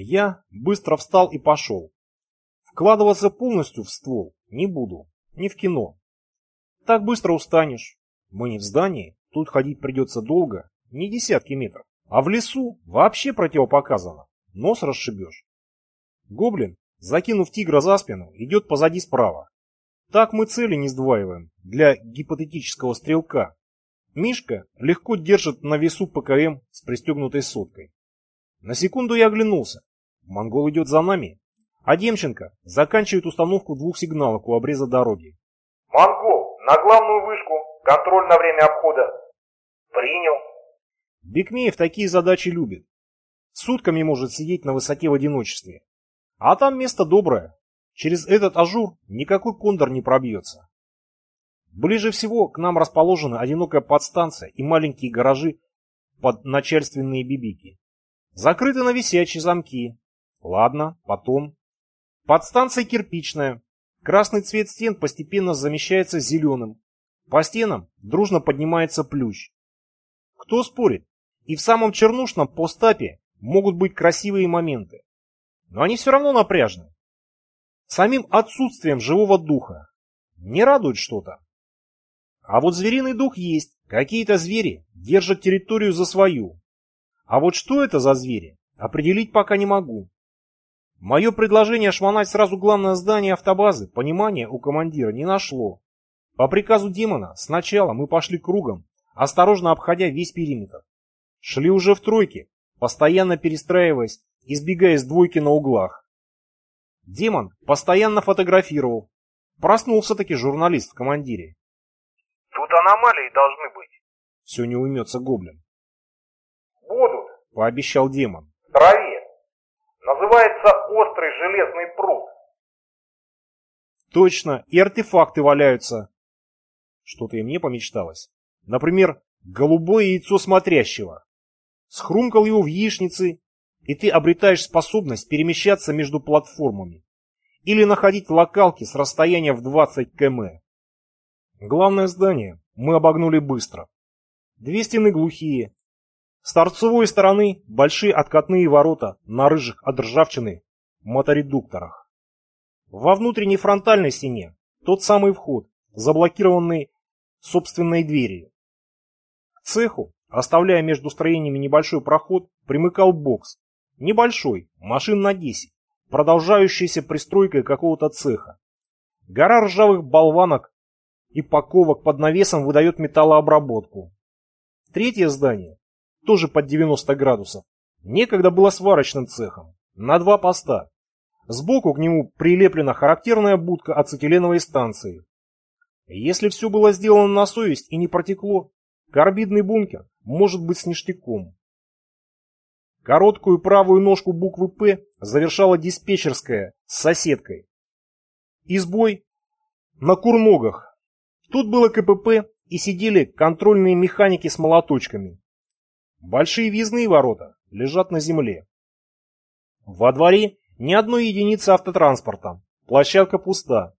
Я быстро встал и пошел. Вкладываться полностью в ствол не буду, не в кино. Так быстро устанешь. Мы не в здании, тут ходить придется долго, не десятки метров. А в лесу вообще противопоказано, нос расшибешь. Гоблин, закинув тигра за спину, идет позади справа. Так мы цели не сдваиваем для гипотетического стрелка. Мишка легко держит на весу ПКМ с пристегнутой соткой. На секунду я оглянулся. Монгол идет за нами, а Демченко заканчивает установку двух сигналов у обреза дороги. «Монгол, на главную вышку, контроль на время обхода». «Принял». Бекмеев такие задачи любит. Сутками может сидеть на высоте в одиночестве. А там место доброе. Через этот ажур никакой кондор не пробьется. Ближе всего к нам расположены одинокая подстанция и маленькие гаражи под начальственные бибики. Закрыты на висячие замки. Ладно, потом. Подстанция кирпичная. Красный цвет стен постепенно замещается зеленым. По стенам дружно поднимается плющ. Кто спорит? И в самом чернушном постапе могут быть красивые моменты. Но они все равно напряжны. Самим отсутствием живого духа. Не радует что-то. А вот звериный дух есть. Какие-то звери держат территорию за свою. А вот что это за звери, определить пока не могу. Мое предложение шмонать сразу главное здание автобазы понимания у командира не нашло. По приказу демона сначала мы пошли кругом, осторожно обходя весь периметр. Шли уже в тройке, постоянно перестраиваясь, избегая с двойки на углах. Демон постоянно фотографировал. Проснулся-таки журналист в командире. Тут аномалии должны быть. Все не уймется гоблин. Будут. Пообещал демон. В траве. Называется острый железный пруд. Точно, и артефакты валяются. Что-то и мне помечталось. Например, голубое яйцо смотрящего. Схрумкал его в яичнице и ты обретаешь способность перемещаться между платформами или находить локалки с расстояния в 20 км. Главное здание мы обогнули быстро. Две стены глухие. С торцевой стороны большие откатные ворота на рыжих от ржавчины моторедукторах. Во внутренней фронтальной стене тот самый вход, заблокированный собственной дверью. К цеху, оставляя между строениями небольшой проход, примыкал бокс, Небольшой, машин на 10, продолжающийся пристройкой какого-то цеха. Гора ржавых болванок и паковок под навесом выдает металлообработку. Третье здание, тоже под 90 градусов, некогда было сварочным цехом, на два поста. Сбоку к нему прилеплена характерная будка ацетиленовой станции. Если все было сделано на совесть и не протекло, карбидный бункер может быть с ништяком. Короткую правую ножку буквы «П» завершала диспетчерская с соседкой. Избой на курногах. Тут было КПП и сидели контрольные механики с молоточками. Большие въездные ворота лежат на земле. Во дворе ни одной единицы автотранспорта, площадка пуста.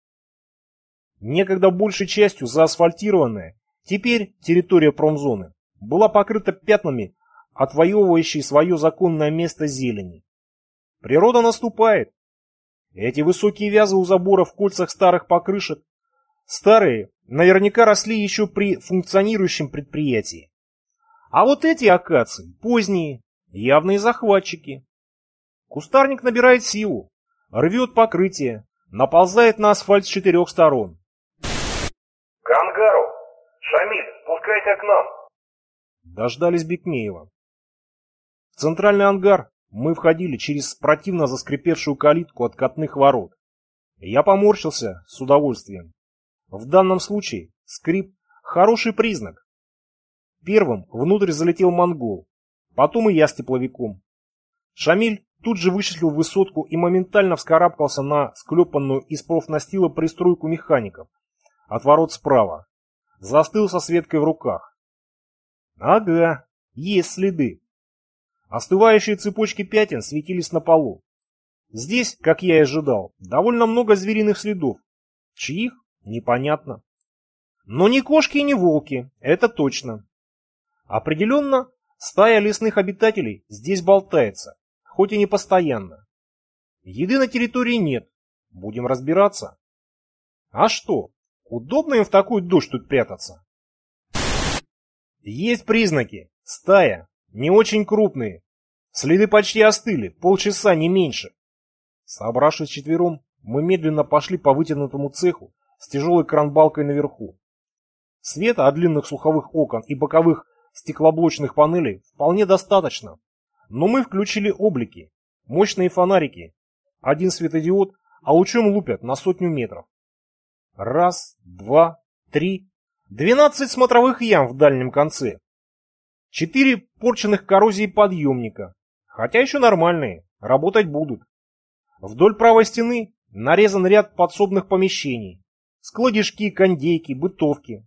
Некогда большей частью заасфальтированная, теперь территория промзоны была покрыта пятнами отвоевывающий свое законное место зелени. Природа наступает. Эти высокие вязы у забора в кольцах старых покрышек, старые, наверняка росли еще при функционирующем предприятии. А вот эти акации, поздние, явные захватчики. Кустарник набирает силу, рвет покрытие, наползает на асфальт с четырех сторон. К ангару! Шамиль, спускайся к нам! Дождались Бекмеева центральный ангар мы входили через противно заскрипевшую калитку откатных ворот. Я поморщился с удовольствием. В данном случае скрип – хороший признак. Первым внутрь залетел монгол, потом и я с тепловиком. Шамиль тут же вычислил высотку и моментально вскарабкался на склепанную из профнастила пристройку механиков. От ворот справа. Застыл со Светкой в руках. Ага, есть следы. Остывающие цепочки пятен светились на полу. Здесь, как я и ожидал, довольно много звериных следов. Чьих? Непонятно. Но ни кошки, ни волки, это точно. Определенно, стая лесных обитателей здесь болтается, хоть и не постоянно. Еды на территории нет, будем разбираться. А что, удобно им в такую дождь тут прятаться? Есть признаки, стая, не очень крупные. Следы почти остыли, полчаса не меньше. Собравшись четвером, мы медленно пошли по вытянутому цеху с тяжелой кранбалкой наверху. Света от длинных слуховых окон и боковых стеклоблочных панелей вполне достаточно, но мы включили облики, мощные фонарики, один светодиод, а лучом лупят на сотню метров. Раз, два, три, двенадцать смотровых ям в дальнем конце. Четыре порченных коррозией подъемника, хотя еще нормальные, работать будут. Вдоль правой стены нарезан ряд подсобных помещений, складишки, кондейки, бытовки,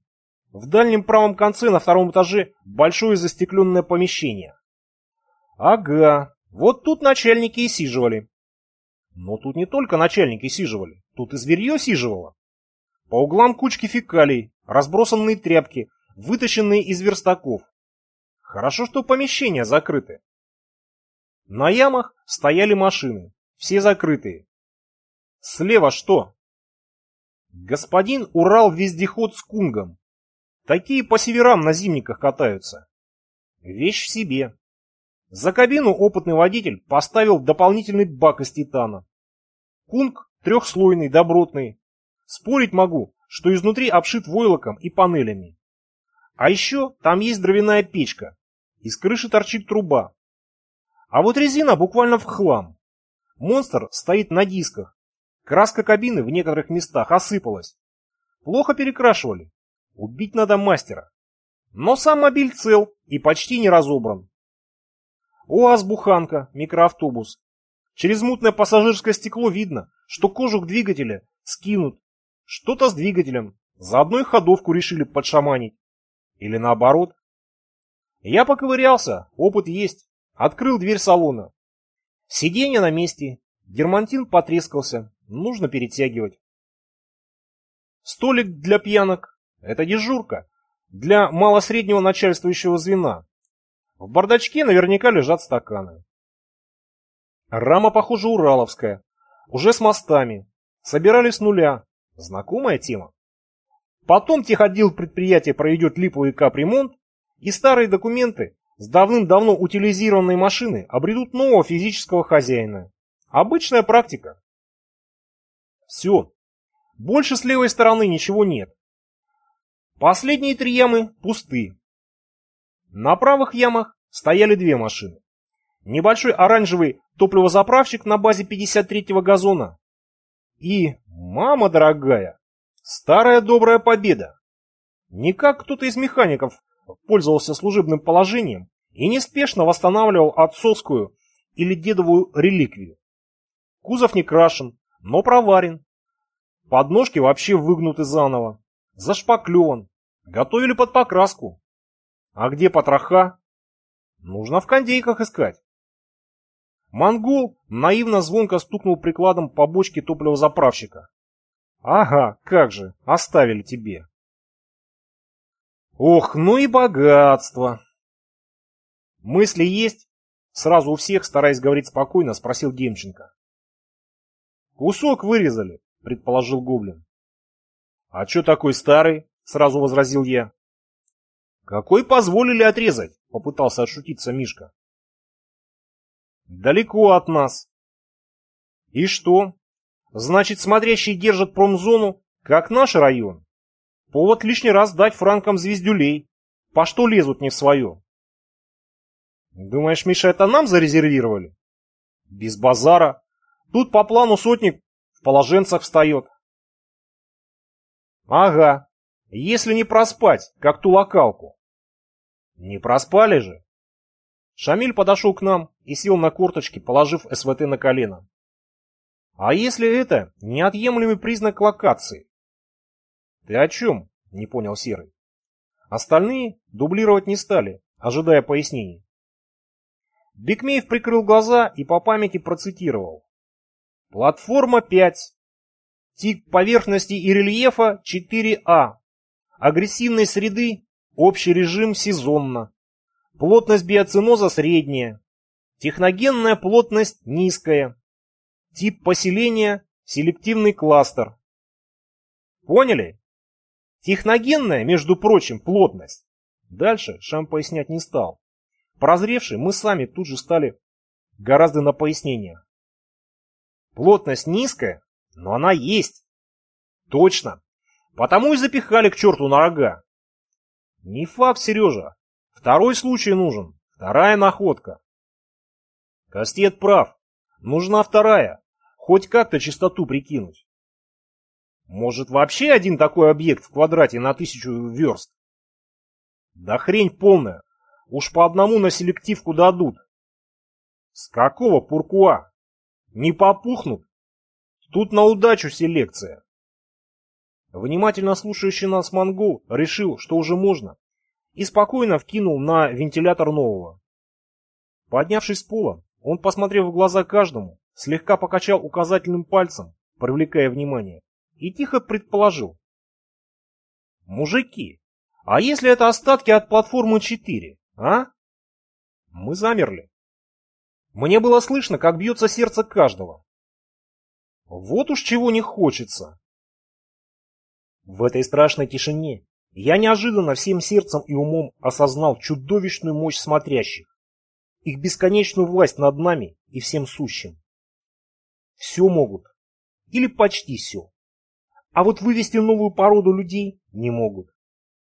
в дальнем правом конце на втором этаже большое застекленное помещение. Ага, вот тут начальники и сиживали. Но тут не только начальники сиживали, тут и зверье сиживало. По углам кучки фекалий, разбросанные тряпки, вытащенные из верстаков. Хорошо, что помещения закрыты. На ямах стояли машины, все закрытые. Слева что? Господин Урал-вездеход с кунгом. Такие по северам на зимниках катаются. Вещь в себе. За кабину опытный водитель поставил дополнительный бак из титана. Кунг трехслойный, добротный. Спорить могу, что изнутри обшит войлоком и панелями. А еще там есть дровяная печка. Из крыши торчит труба. А вот резина буквально в хлам. Монстр стоит на дисках. Краска кабины в некоторых местах осыпалась. Плохо перекрашивали. Убить надо мастера. Но сам мобиль цел и почти не разобран. УАЗ-буханка, микроавтобус. Через мутное пассажирское стекло видно, что кожух двигателя скинут. Что-то с двигателем. Заодно и ходовку решили подшаманить. Или наоборот. Я поковырялся, опыт есть. Открыл дверь салона. Сиденье на месте. Дермантин потрескался. Нужно перетягивать. Столик для пьянок это дежурка для малосреднего начальствующего звена. В бардачке наверняка лежат стаканы. Рама, похоже, ураловская. Уже с мостами. Собирали с нуля. Знакомая тема. Потом техотдел предприятия проведет липовый капремонт, и старые документы с давным-давно утилизированной машины обретут нового физического хозяина. Обычная практика. Все. Больше с левой стороны ничего нет. Последние три ямы пусты. На правых ямах стояли две машины. Небольшой оранжевый топливозаправщик на базе 53-го газона. И, мама дорогая, старая добрая победа. Никак кто-то из механиков пользовался служебным положением и неспешно восстанавливал отцовскую или дедовую реликвию. Кузов не крашен, но проварен. Подножки вообще выгнуты заново, зашпаклеван, Готовили под покраску. А где потроха? Нужно в кондейках искать. Монгол наивно звонко стукнул прикладом по бочке топливозаправщика. Ага, как же, оставили тебе. Ох, ну и богатство. Мысли есть? Сразу у всех, стараясь говорить спокойно, спросил Демченко. Кусок вырезали, предположил Гоблин. А чё такой старый? — сразу возразил я. «Какой позволили отрезать?» — попытался отшутиться Мишка. «Далеко от нас». «И что? Значит, смотрящие держат промзону, как наш район? Повод лишний раз дать франкам звездюлей. По что лезут не в свое?» «Думаешь, Миша, это нам зарезервировали?» «Без базара. Тут по плану сотник в положенцах встает». «Ага, если не проспать, как ту локалку. Не проспали же. Шамиль подошел к нам и сел на корточки, положив СВТ на колено. А если это неотъемлемый признак локации? Ты о чем? Не понял Серый. Остальные дублировать не стали, ожидая пояснений. Бекмеев прикрыл глаза и по памяти процитировал. Платформа 5. Тип поверхности и рельефа 4А агрессивной среды общий режим сезонно, плотность биоциноза средняя, Техногенная плотность низкая. Тип поселения – селективный кластер. Поняли? Техногенная, между прочим, плотность. Дальше Шам пояснять не стал. Прозревший, мы сами тут же стали гораздо на пояснение. Плотность низкая, но она есть. Точно. Потому и запихали к черту на рога. Не факт, Сережа. Второй случай нужен. Вторая находка. Кастет прав. Нужна вторая. Хоть как-то чистоту прикинуть. Может, вообще один такой объект в квадрате на тысячу верст? Да хрень полная. Уж по одному на селективку дадут. С какого пуркуа? Не попухнут? Тут на удачу селекция. Внимательно слушающий нас монгол решил, что уже можно, и спокойно вкинул на вентилятор нового. Поднявшись с пола, он, посмотрев в глаза каждому, слегка покачал указательным пальцем, привлекая внимание, и тихо предположил. «Мужики, а если это остатки от платформы 4, а?» Мы замерли. Мне было слышно, как бьется сердце каждого. Вот уж чего не хочется. В этой страшной тишине я неожиданно всем сердцем и умом осознал чудовищную мощь смотрящих, их бесконечную власть над нами и всем сущим. Все могут, или почти все. А вот вывести новую породу людей не могут.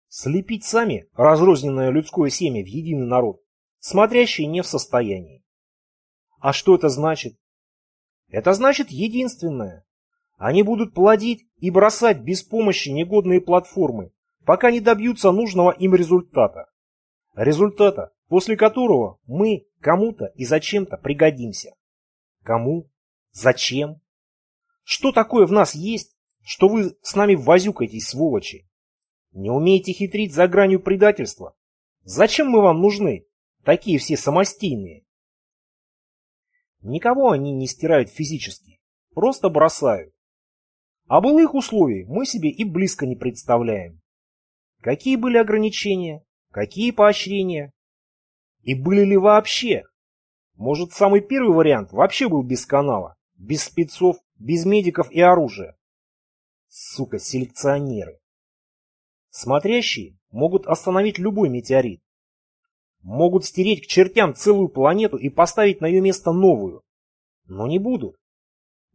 Слепить сами разрозненное людское семя в единый народ, смотрящие не в состоянии. А что это значит? Это значит единственное. Они будут плодить и бросать без помощи негодные платформы, пока не добьются нужного им результата. Результата, после которого мы кому-то и зачем-то пригодимся. Кому? Зачем? Что такое в нас есть, что вы с нами возюкаетесь, сволочи? Не умеете хитрить за гранью предательства? Зачем мы вам нужны? Такие все самостийные. Никого они не стирают физически, просто бросают. А былых условий мы себе и близко не представляем. Какие были ограничения, какие поощрения? И были ли вообще? Может, самый первый вариант вообще был без канала, без спецов, без медиков и оружия? Сука, селекционеры. Смотрящие могут остановить любой метеорит. Могут стереть к чертям целую планету и поставить на ее место новую. Но не будут.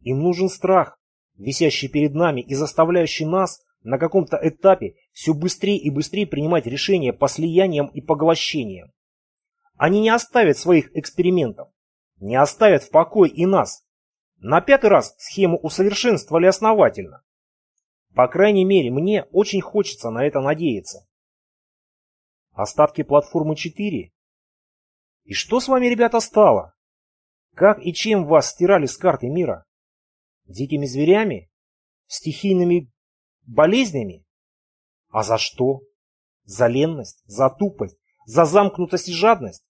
Им нужен страх, висящий перед нами и заставляющий нас на каком-то этапе все быстрее и быстрее принимать решения по слияниям и поглощениям. Они не оставят своих экспериментов, не оставят в покое и нас. На пятый раз схему усовершенствовали основательно. По крайней мере, мне очень хочется на это надеяться. Остатки платформы 4? И что с вами, ребята, стало? Как и чем вас стирали с карты мира? Дикими зверями? Стихийными болезнями? А за что? За ленность? За тупость? За замкнутость и жадность?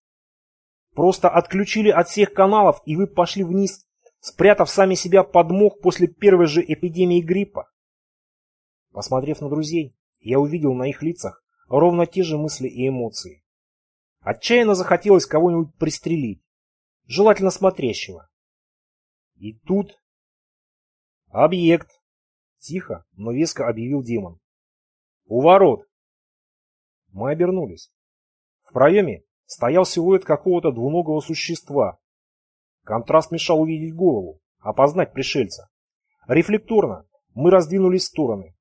Просто отключили от всех каналов, и вы пошли вниз, спрятав сами себя под мох после первой же эпидемии гриппа? Посмотрев на друзей, я увидел на их лицах ровно те же мысли и эмоции. Отчаянно захотелось кого-нибудь пристрелить, желательно смотрящего. И тут... Объект! Тихо, но веско объявил демон. У ворот! Мы обернулись. В проеме стоял силуэт какого-то двуногого существа. Контраст мешал увидеть голову, опознать пришельца. Рефлекторно мы раздвинулись в стороны.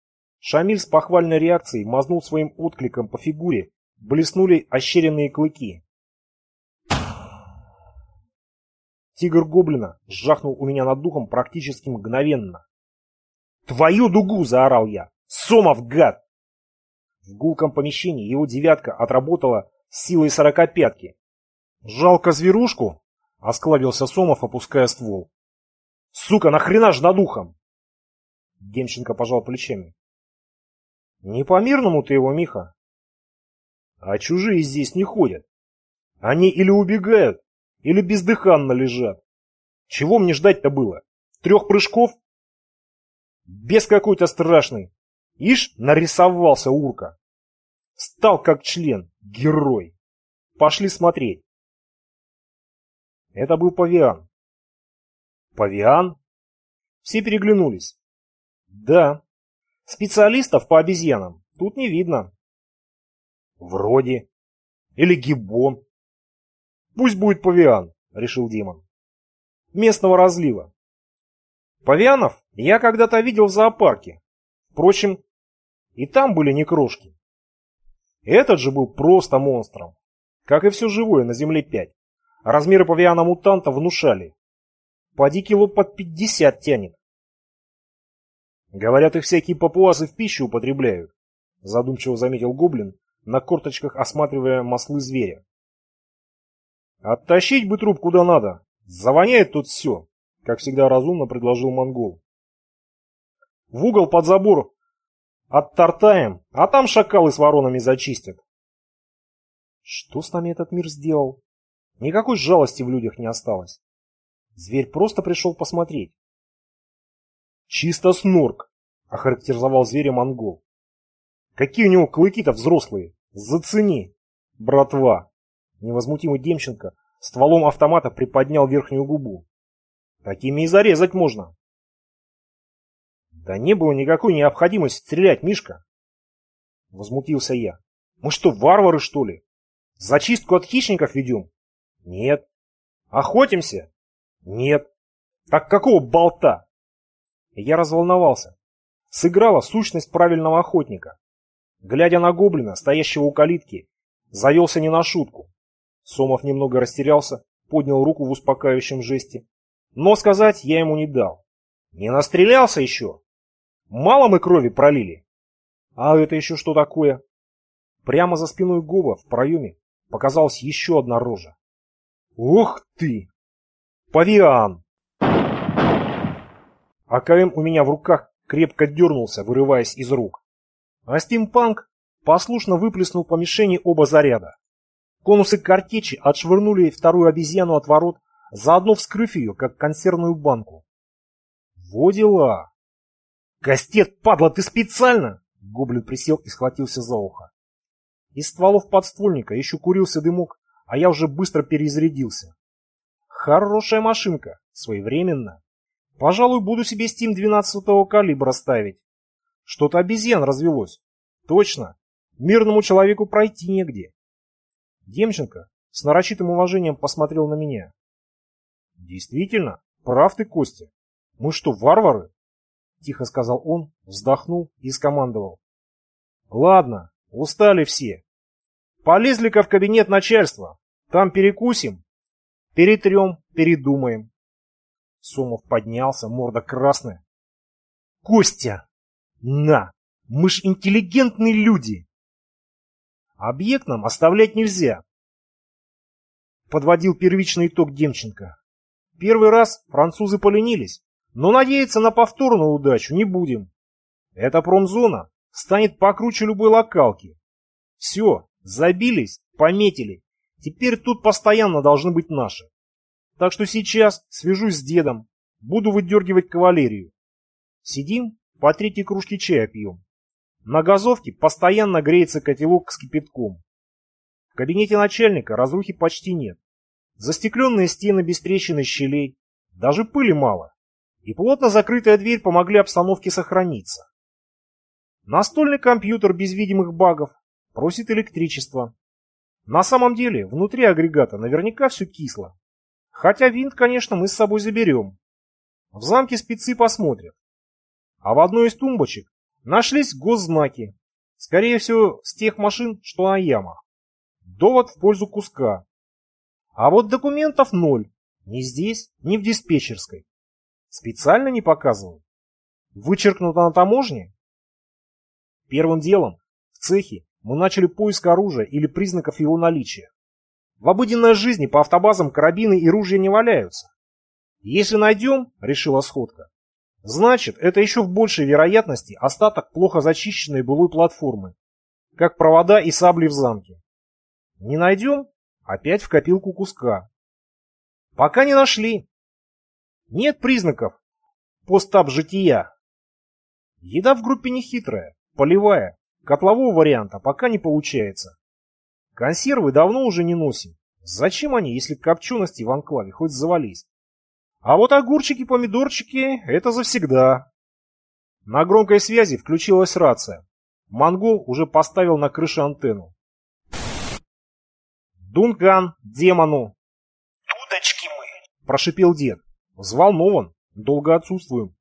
Шамиль с похвальной реакцией мазнул своим откликом по фигуре, блеснули ощеренные клыки. Тигр гоблина сжахнул у меня над духом практически мгновенно. «Твою дугу!» — заорал я. «Сомов, гад!» В гулком помещении его девятка отработала силой сорокопятки. «Жалко зверушку?» — осклабился Сомов, опуская ствол. «Сука, нахрена ж над ухом?» Демченко пожал плечами. Не по-мирному ты его, Миха. А чужие здесь не ходят. Они или убегают, или бездыханно лежат. Чего мне ждать-то было? Трех прыжков? Без какой-то страшный. Ишь, нарисовался урка. Стал как член, герой. Пошли смотреть. Это был павиан. Павиан? Все переглянулись. Да. Специалистов по обезьянам тут не видно. Вроде. Или гиббон. Пусть будет павиан, решил Димон. Местного разлива. Павианов я когда-то видел в зоопарке. Впрочем, и там были не крошки. Этот же был просто монстром. Как и все живое на Земле 5. Размеры павиана-мутанта внушали. Поди кило под 50 тянет. Говорят, их всякие папуасы в пищу употребляют. Задумчиво заметил Гоблин, на корточках осматривая маслы зверя. Оттащить бы труп куда надо. Завоняет тут все, как всегда разумно предложил монгол. В угол под забор оттартаем, а там шакалы с воронами зачистят. Что с нами этот мир сделал? Никакой жалости в людях не осталось. Зверь просто пришел посмотреть. Чисто снорк, охарактеризовал зверя монгол. Какие у него клыки-то взрослые. Зацени, братва. Невозмутимый Демченко стволом автомата приподнял верхнюю губу. Такими и зарезать можно. Да не было никакой необходимости стрелять, Мишка. Возмутился я. Мы что, варвары, что ли? Зачистку от хищников ведем? Нет. Охотимся? Нет. Так какого болта? Я разволновался. Сыграла сущность правильного охотника. Глядя на гоблина, стоящего у калитки, завелся не на шутку. Сомов немного растерялся, поднял руку в успокаивающем жесте. Но сказать я ему не дал. Не настрелялся еще? Мало мы крови пролили. А это еще что такое? Прямо за спиной Гоба в проеме показалась еще одна рожа. Ух ты! Павиан! АКМ у меня в руках крепко дернулся, вырываясь из рук. А стимпанк послушно выплеснул по мишени оба заряда. Конусы картечи отшвырнули вторую обезьяну от ворот, заодно вскрыв ее, как консервную банку. Во дела! Кастет, падла, ты специально? Гоблин присел и схватился за ухо. Из стволов подствольника еще курился дымок, а я уже быстро перезарядился. Хорошая машинка, своевременно. Пожалуй, буду себе Steam 12-го калибра ставить. Что-то обезьян развелось. Точно. Мирному человеку пройти негде. Демченко с нарочитым уважением посмотрел на меня. Действительно, прав ты, Костя. Мы что, варвары? Тихо сказал он, вздохнул и скомандовал. Ладно, устали все. Полезли-ка в кабинет начальства. Там перекусим, перетрем, передумаем. Сомов поднялся, морда красная. Костя! На! Мы ж интеллигентные люди! Объект нам оставлять нельзя. Подводил первичный итог Демченко. Первый раз французы поленились, но надеяться на повторную удачу не будем. Эта промзона станет покруче любой локалки. Все, забились, пометили. Теперь тут постоянно должны быть наши. Так что сейчас свяжусь с дедом, буду выдергивать кавалерию. Сидим, по третьей кружке чая пьем. На газовке постоянно греется котелок с кипятком. В кабинете начальника разрухи почти нет. Застекленные стены без трещин и щелей, даже пыли мало. И плотно закрытая дверь помогли обстановке сохраниться. Настольный компьютер без видимых багов просит электричества. На самом деле, внутри агрегата наверняка все кисло. Хотя винт, конечно, мы с собой заберем. В замке спецы посмотрят. А в одной из тумбочек Нашлись госзнаки. Скорее всего, с тех машин, что на ямах. Довод в пользу куска. А вот документов ноль. Ни здесь, ни в диспетчерской. Специально не показывают. Вычеркнуто на таможне? Первым делом в цехе мы начали поиск оружия или признаков его наличия. В обыденной жизни по автобазам карабины и ружья не валяются. Если найдем, решила сходка, Значит, это еще в большей вероятности остаток плохо зачищенной былой платформы, как провода и сабли в замке. Не найдем? Опять в копилку куска. Пока не нашли. Нет признаков постап жития. Еда в группе не хитрая, полевая, котлового варианта пока не получается. Консервы давно уже не носим, Зачем они, если копчености в анклаве хоть завались? А вот огурчики-помидорчики — это завсегда. На громкой связи включилась рация. Монгол уже поставил на крыше антенну. «Дункан, демону!» «Тудочки мы!» – прошипел дед. Взволнован, долго отсутствуем.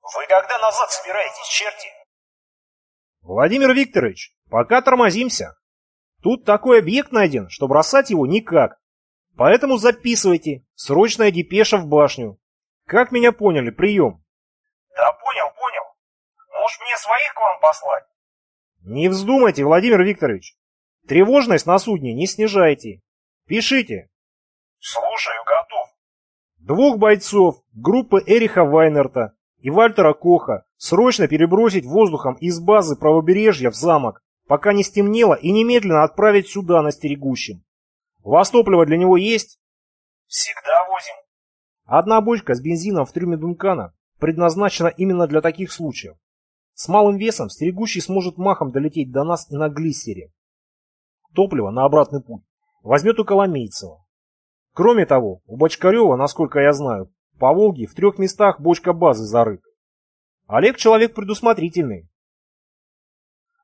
«Вы когда назад собираетесь, черти?» «Владимир Викторович, пока тормозимся. Тут такой объект найден, что бросать его никак. Поэтому записывайте. Срочная депеша в башню. Как меня поняли, прием?» «Да понял, понял. Может, мне своих к вам послать?» «Не вздумайте, Владимир Викторович. Тревожность на судне не снижайте. Пишите». «Слушаю, готов». Двух бойцов группы Эриха Вайнерта и Вальтера Коха срочно перебросить воздухом из базы правобережья в замок, пока не стемнело, и немедленно отправить сюда на стерегущим. У вас топливо для него есть? Всегда возим. Одна бочка с бензином в трюме Дункана предназначена именно для таких случаев. С малым весом стерегущий сможет махом долететь до нас и на глиссере. Топливо на обратный путь возьмет у Коломейцева. Кроме того, у Бочкарева, насколько я знаю, по Волге в трех местах бочка базы зарыта. Олег человек предусмотрительный.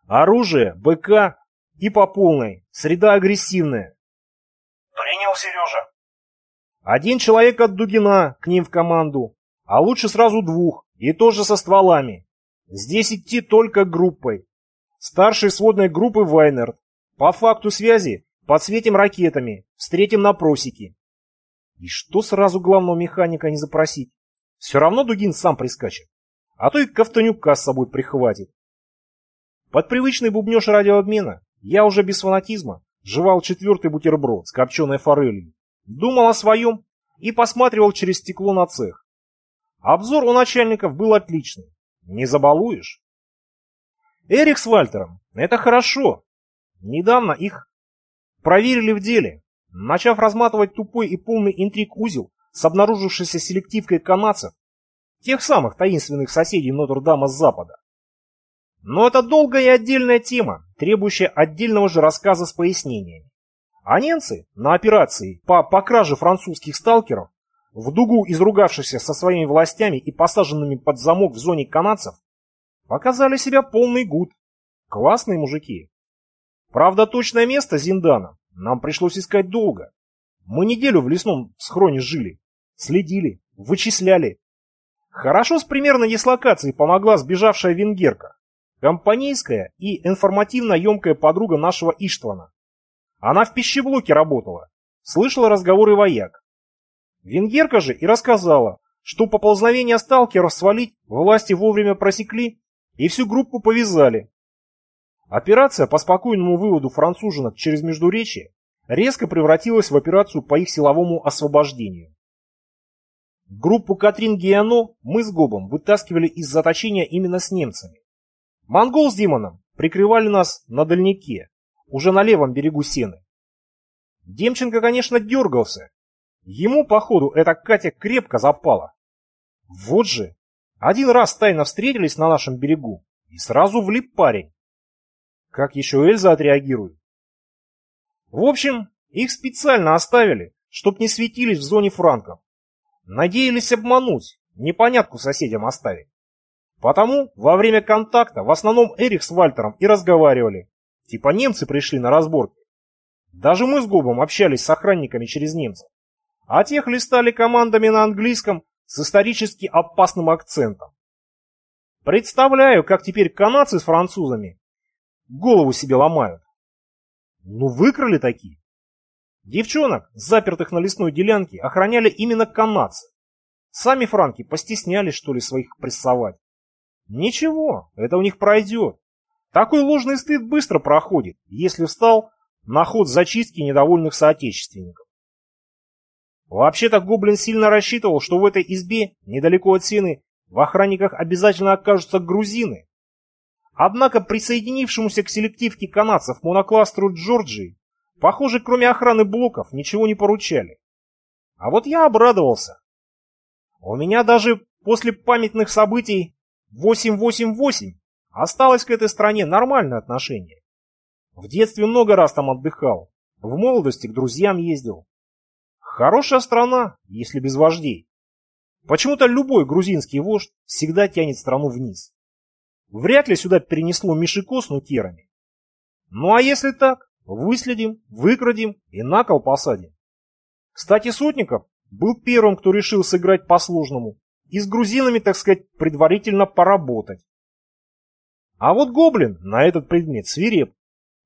Оружие, БК и по полной, среда агрессивная. Принял, Сережа. Один человек от Дугина к ним в команду, а лучше сразу двух, и тоже со стволами. Здесь идти только группой. Старший сводной группы Вайнерт. По факту связи подсветим ракетами, встретим на просеке. И что сразу главного механика не запросить? Все равно Дугин сам прискачет. А то и Ковтонюка с собой прихватит. Под привычный бубнеж радиообмена я уже без фанатизма жевал четвертый бутерброд с копченой форелью, думал о своем и посматривал через стекло на цех. Обзор у начальников был отличный. Не забалуешь? Эрик с Вальтером. Это хорошо. Недавно их проверили в деле, начав разматывать тупой и полный интриг узел с обнаружившейся селективкой канадцев, тех самых таинственных соседей Нотр-Дама с запада. Но это долгая и отдельная тема, требующая отдельного же рассказа с пояснениями. А немцы на операции по, по краже французских сталкеров, в дугу изругавшихся со своими властями и посаженными под замок в зоне канадцев, показали себя полный гуд. Классные мужики. Правда, точное место Зиндана нам пришлось искать долго. Мы неделю в лесном схроне жили, следили, вычисляли. Хорошо с примерной дислокацией помогла сбежавшая венгерка компанейская и информативно-емкая подруга нашего Иштвана. Она в пищеблоке работала, слышала разговоры вояк. Венгерка же и рассказала, что поползновение сталкеров свалить власти вовремя просекли и всю группу повязали. Операция по спокойному выводу француженок через Междуречье резко превратилась в операцию по их силовому освобождению. Группу Катрин Гиано мы с Гобом вытаскивали из заточения именно с немцами. Монгол с Димоном прикрывали нас на дальнике, уже на левом берегу Сены. Демченко, конечно, дергался. Ему, походу, эта Катя крепко запала. Вот же, один раз тайно встретились на нашем берегу, и сразу влип парень. Как еще Эльза отреагирует? В общем, их специально оставили, чтоб не светились в зоне франков. Надеялись обмануть, непонятку соседям оставить. Потому во время контакта в основном Эрих с Вальтером и разговаривали. Типа немцы пришли на разборки. Даже мы с Губом общались с охранниками через немцев. А тех листали командами на английском с исторически опасным акцентом. Представляю, как теперь канадцы с французами голову себе ломают. Ну выкрали такие. Девчонок, запертых на лесной делянке, охраняли именно канадцы. Сами франки постеснялись, что ли, своих прессовать. Ничего, это у них пройдет. Такой ложный стыд быстро проходит, если встал на ход зачистки недовольных соотечественников. Вообще-то Гоблин сильно рассчитывал, что в этой избе, недалеко от Сены, в охранниках обязательно окажутся грузины. Однако присоединившемуся к селективке канадцев монокластеру Джорджии, похоже, кроме охраны блоков, ничего не поручали. А вот я обрадовался. У меня даже после памятных событий 888 осталось к этой стране нормальное отношение. В детстве много раз там отдыхал, В молодости к друзьям ездил. Хорошая страна, если без вождей. Почему-то любой грузинский вождь всегда тянет страну вниз. Вряд ли сюда перенесло Мишико с нукерами. Ну а если так, выследим, выкрадем и на кол посадим. Кстати, Сотников был первым, кто решил сыграть по-сложному и с грузинами, так сказать, предварительно поработать. А вот Гоблин на этот предмет свиреп.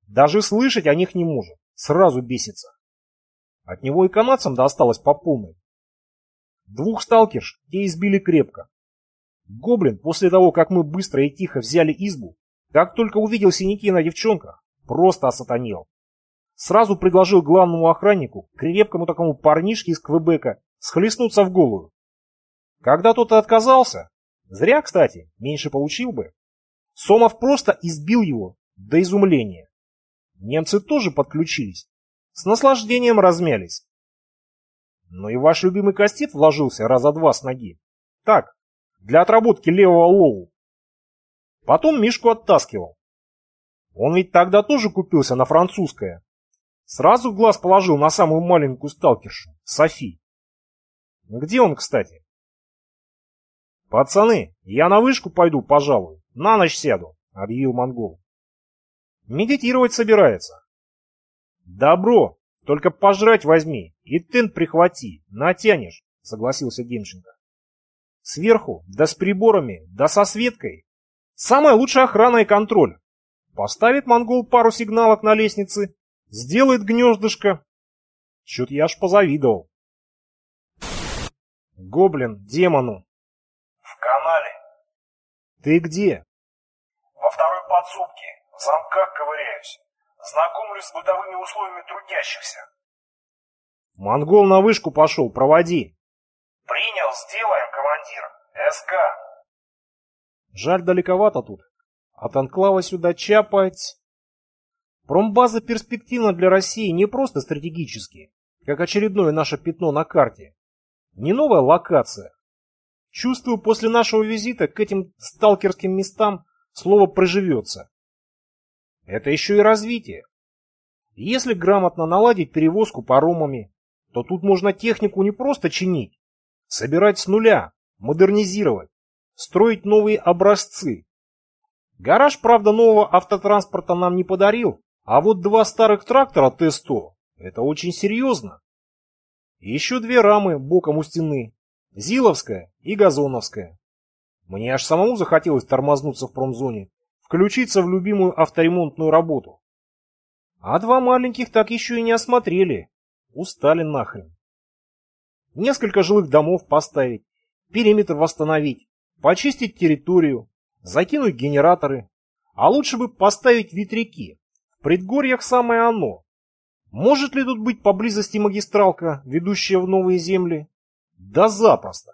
Даже слышать о них не может, сразу бесится. От него и канадцам досталось по полной. Двух сталкерш те избили крепко. Гоблин, после того, как мы быстро и тихо взяли избу, как только увидел синяки на девчонках, просто осатанел. Сразу предложил главному охраннику, крепкому такому парнишке из Квебека, схлестнуться в голову. Когда тот отказался, зря, кстати, меньше получил бы, Сомов просто избил его до изумления. Немцы тоже подключились, с наслаждением размялись. Но и ваш любимый кастет вложился раза два с ноги. Так, для отработки левого лову. Потом Мишку оттаскивал. Он ведь тогда тоже купился на французское. Сразу глаз положил на самую маленькую сталкершу, Софи. Где он, кстати? Пацаны, я на вышку пойду, пожалуй. На ночь сяду, объявил монгол. Медитировать собирается. Добро, только пожрать возьми и тент прихвати, натянешь, согласился Демченко. Сверху, да с приборами, да со светкой. Самая лучшая охрана и контроль. Поставит монгол пару сигналок на лестнице, сделает гнездышко. Чё-то я аж позавидовал. Гоблин, демону. Ты где? Во второй подсобке. В замках ковыряюсь. Знакомлюсь с бытовыми условиями трудящихся. Монгол на вышку пошел, проводи. Принял, сделаем, командир. СК. Жаль, далековато тут. От анклава сюда чапать... Промбаза перспективна для России не просто стратегически, как очередное наше пятно на карте. Не новая локация. Чувствую, после нашего визита к этим сталкерским местам слово проживется. Это еще и развитие. Если грамотно наладить перевозку паромами, то тут можно технику не просто чинить, собирать с нуля, модернизировать, строить новые образцы. Гараж, правда, нового автотранспорта нам не подарил, а вот два старых трактора Т-100 – это очень серьезно. еще две рамы боком у стены, Зиловская и Газоновская. Мне аж самому захотелось тормознуться в промзоне, включиться в любимую авторемонтную работу. А два маленьких так еще и не осмотрели. Устали нахрен. Несколько жилых домов поставить, периметр восстановить, почистить территорию, закинуть генераторы. А лучше бы поставить ветряки. В предгорьях самое оно. Может ли тут быть поблизости магистралка, ведущая в новые земли? Да запросто.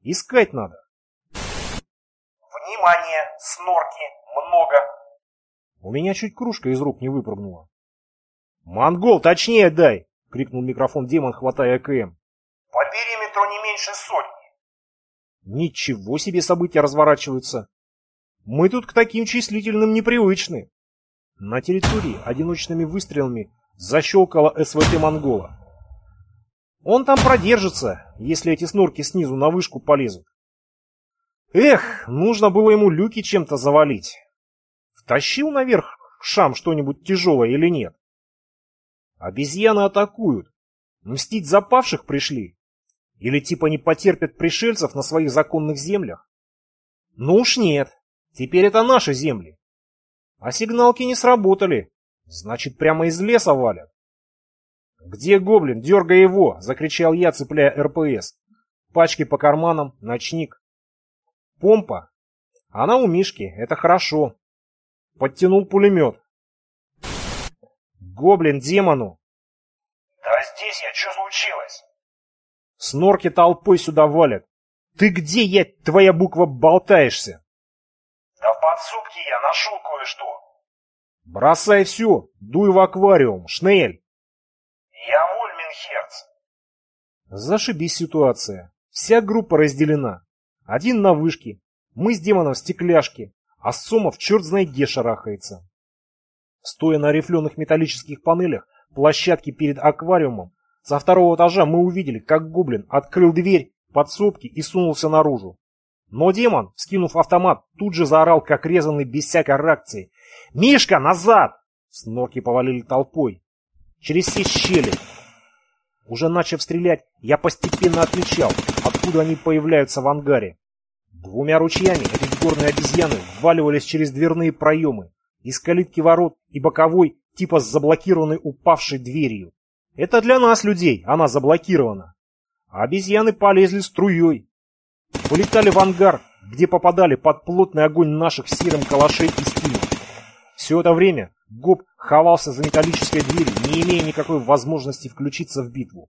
Искать надо. Внимание, снорки, много. У меня чуть кружка из рук не выпрыгнула. «Монгол, точнее дай!» — крикнул микрофон демон, хватая АКМ. По периметру не меньше сотни. Ничего себе события разворачиваются. Мы тут к таким числительным непривычны. На территории одиночными выстрелами защелкала СВТ Монгола. Он там продержится, если эти снорки снизу на вышку полезут. Эх, нужно было ему люки чем-то завалить. Втащил наверх Шам что-нибудь тяжелое или нет? Обезьяны атакуют. Мстить запавших пришли? Или типа не потерпят пришельцев на своих законных землях? Ну уж нет. Теперь это наши земли. А сигналки не сработали. Значит, прямо из леса валят. «Где гоблин? Дергай его!» — закричал я, цепляя РПС. Пачки по карманам, ночник. Помпа. Она у Мишки, это хорошо. Подтянул пулемет. Гоблин демону. Да здесь я, что случилось? Снорки толпой сюда валят. Ты где, я, твоя буква, болтаешься? Да в подсобке я нашел кое-что. Бросай все, дуй в аквариум, Шнель. Я Вольминхерц. Зашибись ситуация. Вся группа разделена. Один на вышке, мы с демоном в стекляшке, а Сомов черт знает где шарахается. Стоя на рифленых металлических панелях, площадке перед аквариумом, со второго этажа мы увидели, как гоблин открыл дверь подсобки и сунулся наружу. Но демон, скинув автомат, тут же заорал, как резанный без всякой реакции. «Мишка, назад!» Снорки повалили толпой. Через все щели. Уже начав стрелять, я постепенно отмечал, откуда они появляются в ангаре. Двумя ручьями эти горные обезьяны вваливались через дверные проемы, из калитки ворот и боковой, типа с заблокированной упавшей дверью. Это для нас, людей, она заблокирована. А обезьяны полезли струей. Вылетали в ангар, где попадали под плотный огонь наших серым калашей и стимов. Все это время Гоб ховался за металлической дверью, не имея никакой возможности включиться в битву.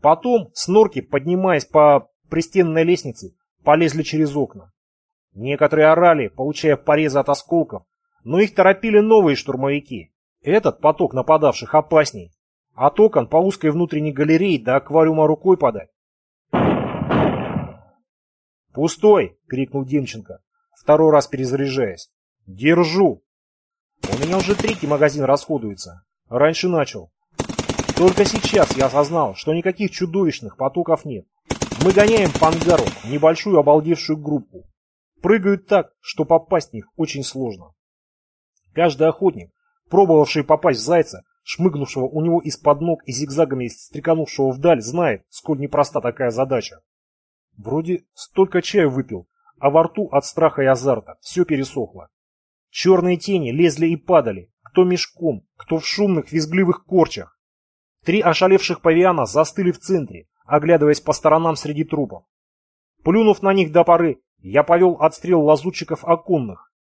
Потом снорки, поднимаясь по пристенной лестнице, полезли через окна. Некоторые орали, получая порезы от осколков, но их торопили новые штурмовики. Этот поток нападавших опасней. От окон по узкой внутренней галерее до аквариума рукой подать. «Пустой!» — крикнул Демченко, второй раз перезаряжаясь. «Держу!» «У меня уже третий магазин расходуется. Раньше начал. Только сейчас я осознал, что никаких чудовищных потоков нет. Мы гоняем по ангару небольшую обалдевшую группу. Прыгают так, что попасть в них очень сложно. Каждый охотник, пробовавший попасть в зайца, шмыгнувшего у него из-под ног и зигзагами стреканувшего вдаль, знает, сколь непроста такая задача. Вроде столько чая выпил, а во рту от страха и азарта все пересохло. Черные тени лезли и падали, кто мешком, кто в шумных визгливых корчах. Три ошалевших павиана застыли в центре, оглядываясь по сторонам среди трупов. Плюнув на них до поры, я повел отстрел лазутчиков оконных.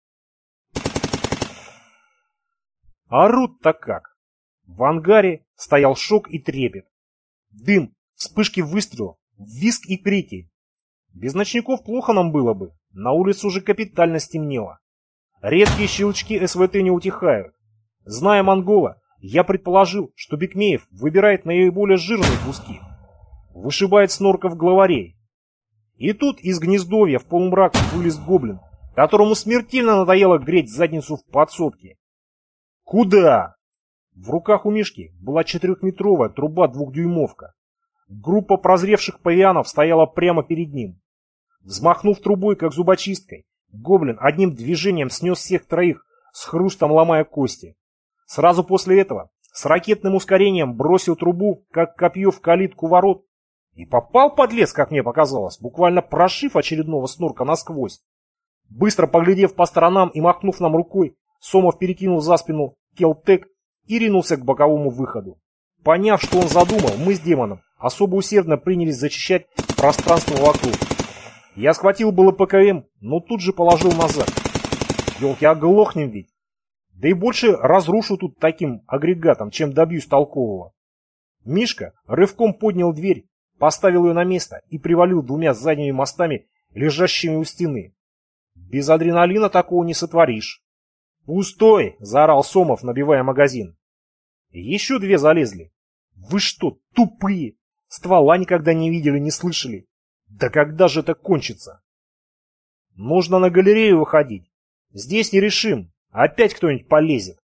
Орут-то как! В ангаре стоял шок и трепет. Дым, вспышки выстрелов, визг и крики. Без ночников плохо нам было бы, на улице уже капитально стемнело. Редкие щелчки СВТ не утихают. Зная монгола, я предположил, что Бекмеев выбирает наиболее жирные куски. Вышибает снорков главарей. И тут из гнездовья в полумрак вылез гоблин, которому смертельно надоело греть задницу в подсобке. «Куда?» В руках у Мишки была четырехметровая труба-двухдюймовка. Группа прозревших павианов стояла прямо перед ним. Взмахнув трубой, как зубочисткой, гоблин одним движением снес всех троих, с хрустом ломая кости. Сразу после этого с ракетным ускорением бросил трубу, как копье в калитку ворот, и попал подлец, как мне показалось, буквально прошив очередного снорка насквозь. Быстро поглядев по сторонам и махнув нам рукой, Сомов перекинул за спину Келтек и ринулся к боковому выходу. Поняв, что он задумал, мы с демоном особо усердно принялись зачищать пространство вокруг. Я схватил было ПКМ, но тут же положил назад. Елки, оглохнем ведь. Да и больше разрушу тут таким агрегатом, чем добьюсь толкового. Мишка рывком поднял дверь, поставил ее на место и привалил двумя задними мостами, лежащими у стены. Без адреналина такого не сотворишь. «Пустой!» — заорал Сомов, набивая магазин. Еще две залезли. «Вы что, тупые? Ствола никогда не видели, не слышали. Да когда же это кончится?» «Нужно на галерею выходить. Здесь не решим. Опять кто-нибудь полезет».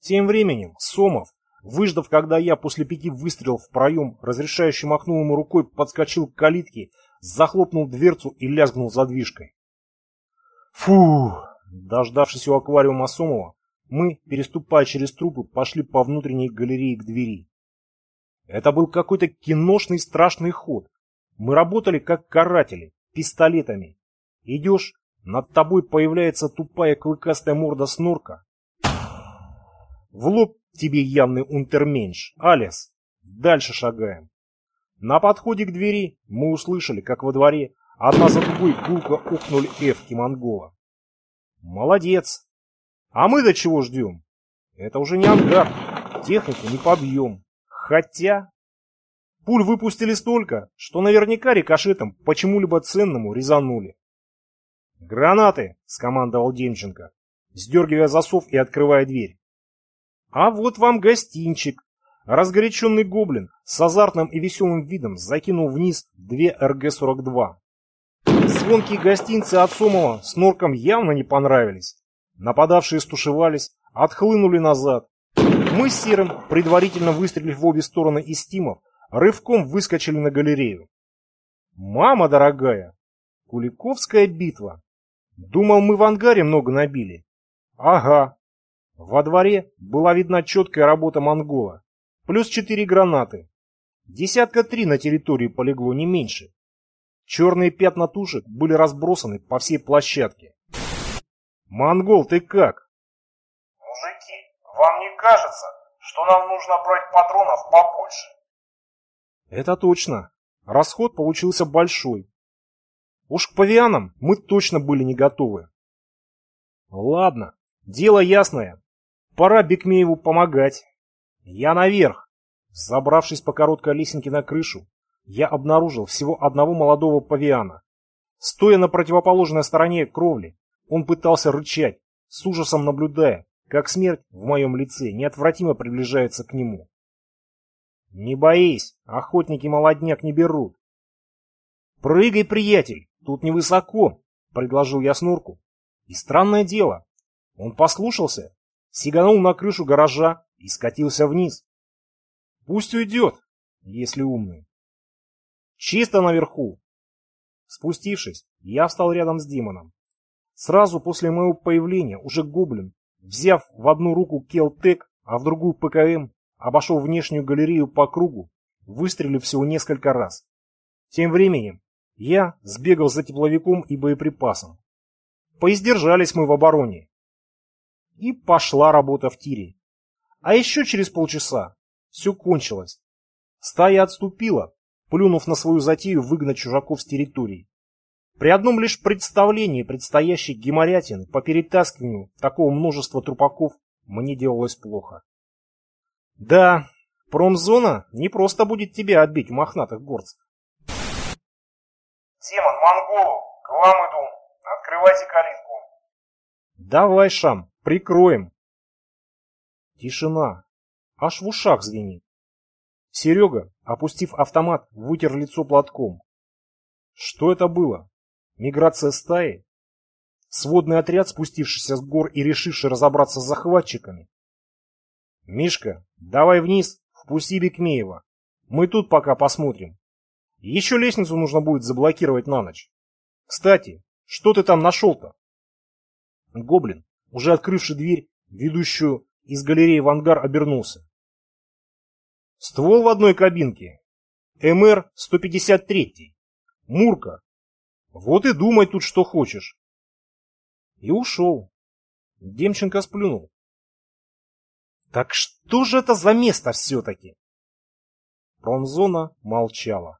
Тем временем Сомов, выждав, когда я после пяти выстрелов в проем, разрешающий махнул ему рукой, подскочил к калитке, захлопнул дверцу и лязгнул задвижкой. Фух! Дождавшись у аквариума Сомова, мы, переступая через трупы, пошли по внутренней галерее к двери. Это был какой-то киношный страшный ход. Мы работали как каратели, пистолетами. Идешь, над тобой появляется тупая клыкастая морда снорка. В лоб тебе явный унтерменш, Алис. Дальше шагаем. На подходе к двери мы услышали, как во дворе одна за другой гулко ухнули эвки монгола. Молодец. А мы до чего ждем? Это уже не ангар. Технику не побьем. Хотя... Пуль выпустили столько, что наверняка рикошетом почему-либо ценному резанули. «Гранаты!» — скомандовал Демченко, сдергивая засов и открывая дверь. «А вот вам гостинчик!» Разгоряченный гоблин с азартным и веселым видом закинул вниз две РГ-42. Звонкие гостинцы от Сомова с норком явно не понравились. Нападавшие стушевались, отхлынули назад. Мы с Серым, предварительно выстрелив в обе стороны из стимов, рывком выскочили на галерею. Мама дорогая! Куликовская битва. Думал, мы в ангаре много набили. Ага. Во дворе была видна четкая работа монгола. Плюс четыре гранаты. Десятка три на территории полегло, не меньше. Черные пятна тушек были разбросаны по всей площадке. «Монгол, ты как?» «Мужики, вам не кажется, что нам нужно брать патронов побольше?» «Это точно. Расход получился большой. Уж к павианам мы точно были не готовы. Ладно, дело ясное. Пора Бекмееву помогать. Я наверх. Забравшись по короткой лесенке на крышу, я обнаружил всего одного молодого павиана. Стоя на противоположной стороне кровли, он пытался рычать, с ужасом наблюдая, как смерть в моем лице неотвратимо приближается к нему. «Не боись, охотники молодняк не берут». «Прыгай, приятель, тут невысоко», — предложил я снурку. И странное дело, он послушался, сиганул на крышу гаража и скатился вниз. Пусть уйдет, если умный. Чисто наверху. Спустившись, я встал рядом с Димоном. Сразу после моего появления уже гоблин, взяв в одну руку Келтек, а в другую ПКМ, обошел внешнюю галерею по кругу, выстрелив всего несколько раз. Тем временем я сбегал за тепловиком и боеприпасом. Поиздержались мы в обороне. И пошла работа в тире. А еще через полчаса все кончилось. Стая отступила, плюнув на свою затею выгнать чужаков с территории. При одном лишь представлении предстоящей геморятины по перетаскиванию такого множества трупаков мне делалось плохо. Да, промзона не просто будет тебя отбить у мохнатых горцев. Демон, монголу, к вам иду. Открывайте калитку. Давай, Шам, прикроем. Тишина. Аж в ушах звенит. Серега, опустив автомат, вытер лицо платком. Что это было? Миграция стаи? Сводный отряд, спустившийся с гор и решивший разобраться с захватчиками? Мишка, давай вниз, впусти Бекмеева. Мы тут пока посмотрим. Еще лестницу нужно будет заблокировать на ночь. Кстати, что ты там нашел-то? Гоблин, уже открывший дверь, ведущую из галереи в ангар, обернулся. Ствол в одной кабинке. МР-153. Мурка. Вот и думай тут, что хочешь. И ушел. Демченко сплюнул. Так что же это за место все-таки? Промзона молчала.